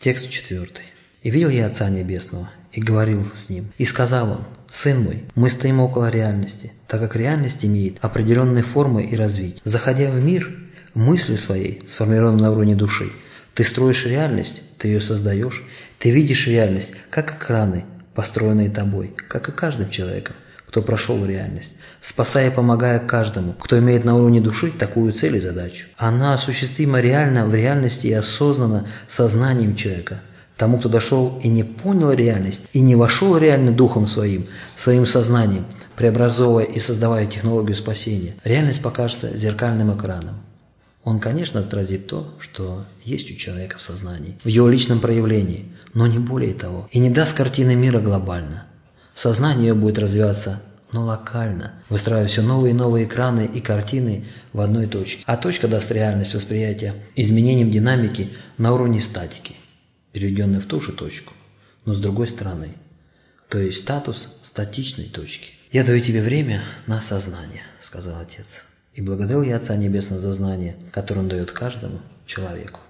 Текст четвертый. «И видел я Отца Небесного, и говорил с Ним, и сказал Он, Сын мой, мы стоим около реальности, так как реальность имеет определенные формы и развитие. Заходя в мир, мыслью своей, сформированной на уровне души, ты строишь реальность, ты ее создаешь, ты видишь реальность, как экраны, построенные тобой, как и каждым человеком, кто прошел реальность, спасая и помогая каждому, кто имеет на уровне души такую цель и задачу. Она осуществима реально в реальности и осознанно сознанием человека. Тому, кто дошел и не понял реальность, и не вошел реально духом своим, своим сознанием, преобразовывая и создавая технологию спасения, реальность покажется зеркальным экраном. Он, конечно, отразит то, что есть у человека в сознании, в его личном проявлении, но не более того, и не даст картины мира глобально. Сознание будет развиваться, но локально, выстраивая все новые и новые экраны и картины в одной точке. А точка даст реальность восприятия изменением динамики на уровне статики, переведенной в ту же точку, но с другой стороны. То есть статус статичной точки. «Я даю тебе время на осознание», — сказал Отец. И благодарил я Отца Небесного за знание, которое Он дает каждому человеку.